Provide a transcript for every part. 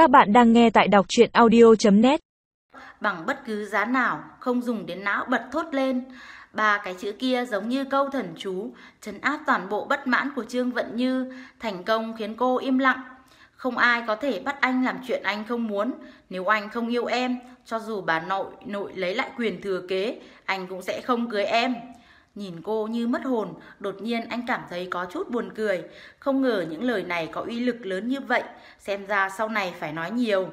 Các bạn đang nghe tại đọc chuyện audio.net Bằng bất cứ giá nào, không dùng đến não bật thốt lên. Ba cái chữ kia giống như câu thần chú, trấn áp toàn bộ bất mãn của Trương Vận Như, thành công khiến cô im lặng. Không ai có thể bắt anh làm chuyện anh không muốn. Nếu anh không yêu em, cho dù bà nội nội lấy lại quyền thừa kế, anh cũng sẽ không cưới em. Nhìn cô như mất hồn, đột nhiên anh cảm thấy có chút buồn cười. Không ngờ những lời này có uy lực lớn như vậy, xem ra sau này phải nói nhiều.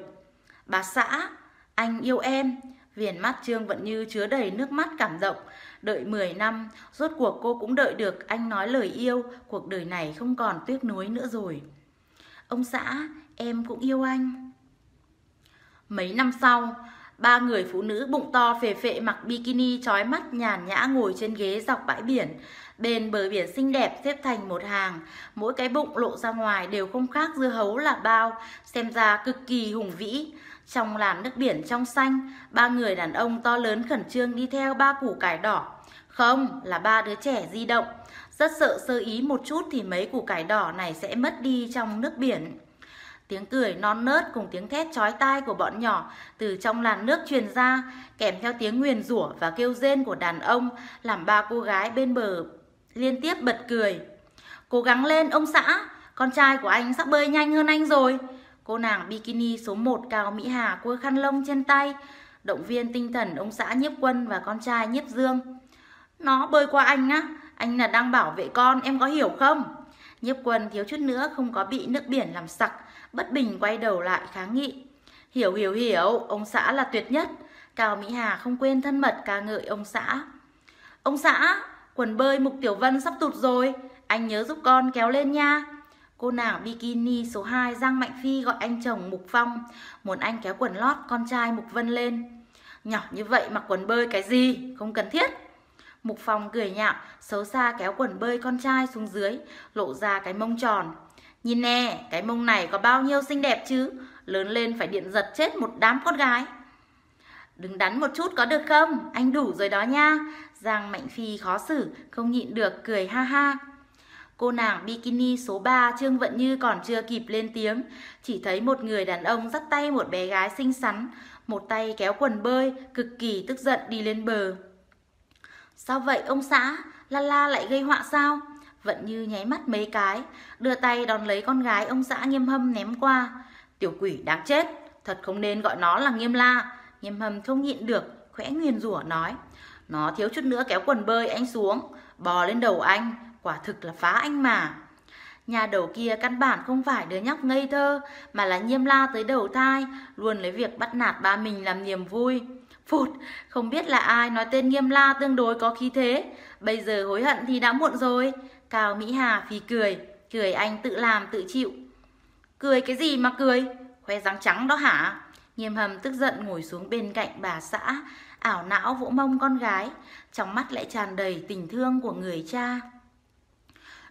Bà xã, anh yêu em. Viền mắt Trương Vận Như chứa đầy nước mắt cảm động. Đợi 10 năm, rốt cuộc cô cũng đợi được anh nói lời yêu, cuộc đời này không còn tiếc nuối nữa rồi. Ông xã, em cũng yêu anh. Mấy năm sau, ba người phụ nữ bụng to phề phệ mặc bikini trói mắt nhàn nhã ngồi trên ghế dọc bãi biển. Bên bờ biển xinh đẹp xếp thành một hàng, mỗi cái bụng lộ ra ngoài đều không khác dưa hấu là bao, xem ra cực kỳ hùng vĩ. Trong làn nước biển trong xanh, ba người đàn ông to lớn khẩn trương đi theo ba củ cải đỏ. Không, là ba đứa trẻ di động. Rất sợ sơ ý một chút thì mấy củ cải đỏ này sẽ mất đi trong nước biển. Tiếng cười non nớt cùng tiếng thét chói tai của bọn nhỏ từ trong làn nước truyền ra, kèm theo tiếng nguyền rủa và kêu rên của đàn ông, làm ba cô gái bên bờ liên tiếp bật cười. Cố gắng lên ông xã, con trai của anh sắp bơi nhanh hơn anh rồi. Cô nàng bikini số 1 Cao Mỹ Hà cua khăn lông trên tay, động viên tinh thần ông xã nhiếp quân và con trai nhiếp dương. Nó bơi qua anh á, anh là đang bảo vệ con, em có hiểu không? Nhiếp quân thiếu chút nữa không có bị nước biển làm sặc, bất bình quay đầu lại kháng nghị. Hiểu hiểu hiểu, ông xã là tuyệt nhất. Cao Mỹ Hà không quên thân mật ca ngợi ông xã. Ông xã, quần bơi Mục Tiểu Vân sắp tụt rồi, anh nhớ giúp con kéo lên nha. Cô nàng bikini số 2 Giang Mạnh Phi gọi anh chồng Mục Phong, muốn anh kéo quần lót con trai Mục Vân lên. Nhỏ như vậy mặc quần bơi cái gì, không cần thiết. Mục Phong cười nhạo, xấu xa kéo quần bơi con trai xuống dưới, lộ ra cái mông tròn. Nhìn nè, cái mông này có bao nhiêu xinh đẹp chứ, lớn lên phải điện giật chết một đám con gái. Đứng đắn một chút có được không? Anh đủ rồi đó nha. Giang Mạnh Phi khó xử, không nhịn được, cười ha ha. Cô nàng bikini số 3 Trương Vận Như còn chưa kịp lên tiếng, chỉ thấy một người đàn ông dắt tay một bé gái xinh xắn, một tay kéo quần bơi, cực kỳ tức giận đi lên bờ. Sao vậy ông xã? La la lại gây họa sao? Vận Như nháy mắt mấy cái, đưa tay đón lấy con gái ông xã nghiêm hâm ném qua. Tiểu quỷ đáng chết, thật không nên gọi nó là nghiêm la. Nghiêm hâm không nhịn được, khẽ nguyền rủa nói. Nó thiếu chút nữa kéo quần bơi anh xuống, bò lên đầu anh, quả thực là phá anh mà. Nhà đầu kia căn bản không phải đứa nhóc ngây thơ, mà là nhiêm la tới đầu thai, luôn lấy việc bắt nạt ba mình làm niềm vui. Phụt, không biết là ai nói tên nghiêm la tương đối có khí thế, bây giờ hối hận thì đã muộn rồi. Cao Mỹ Hà phì cười, cười anh tự làm tự chịu. Cười cái gì mà cười, khoe răng trắng đó hả? Nghiêm hầm tức giận ngồi xuống bên cạnh bà xã, ảo não vỗ mông con gái, trong mắt lại tràn đầy tình thương của người cha.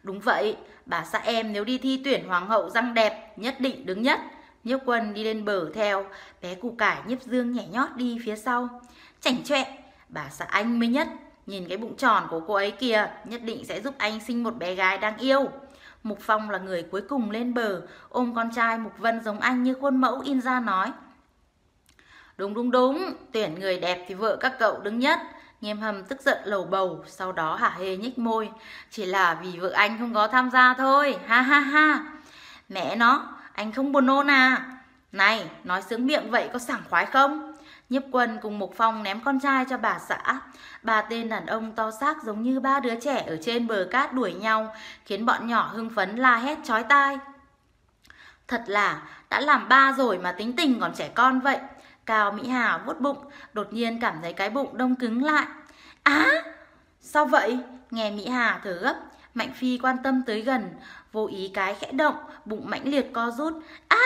Đúng vậy, bà xã em nếu đi thi tuyển hoàng hậu răng đẹp, nhất định đứng nhất. Nhiếp quân đi lên bờ theo, bé củ cải nhiếp dương nhảy nhót đi phía sau. Chảnh chọe, bà xã anh mới nhất. Nhìn cái bụng tròn của cô ấy kìa, nhất định sẽ giúp anh sinh một bé gái đáng yêu. Mục Phong là người cuối cùng lên bờ, ôm con trai Mục Vân giống anh như khuôn mẫu in ra nói. Đúng đúng đúng, tuyển người đẹp thì vợ các cậu đứng nhất. Nghiêm hầm tức giận lầu bầu, sau đó hả hê nhích môi. Chỉ là vì vợ anh không có tham gia thôi, ha ha ha. Mẹ nó, anh không buồn nôn à? Này, nói sướng miệng vậy có sảng khoái không? Nhiếp quân cùng Mục Phong ném con trai cho bà xã. Ba tên đàn ông to xác giống như ba đứa trẻ ở trên bờ cát đuổi nhau, khiến bọn nhỏ hưng phấn la hét chói tai. Thật là, đã làm ba rồi mà tính tình còn trẻ con vậy. Cao Mỹ Hà vuốt bụng, đột nhiên cảm thấy cái bụng đông cứng lại. Á, à, sao vậy? Nghe Mỹ Hà thở gấp, Mạnh Phi quan tâm tới gần, vô ý cái khẽ động, bụng mãnh liệt co rút. À,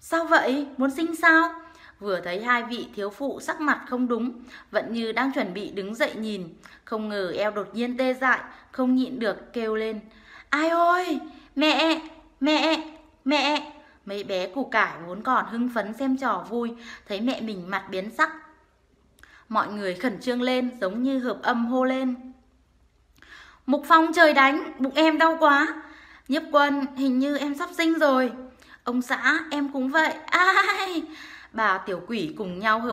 sao vậy? Muốn sinh sao? Vừa thấy hai vị thiếu phụ sắc mặt không đúng, vẫn như đang chuẩn bị đứng dậy nhìn. Không ngờ eo đột nhiên tê dại, không nhịn được kêu lên. Ai ơi, mẹ, mẹ, mẹ. Mấy bé củ cải vốn còn hưng phấn xem trò vui, thấy mẹ mình mặt biến sắc. Mọi người khẩn trương lên giống như hợp âm hô lên. Mục Phong trời đánh, bụng em đau quá. nhấp quân, hình như em sắp sinh rồi. Ông xã, em cũng vậy. Ai? Bà tiểu quỷ cùng nhau hợp.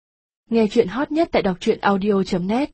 Nghe chuyện hot nhất tại đọc truyện audio.net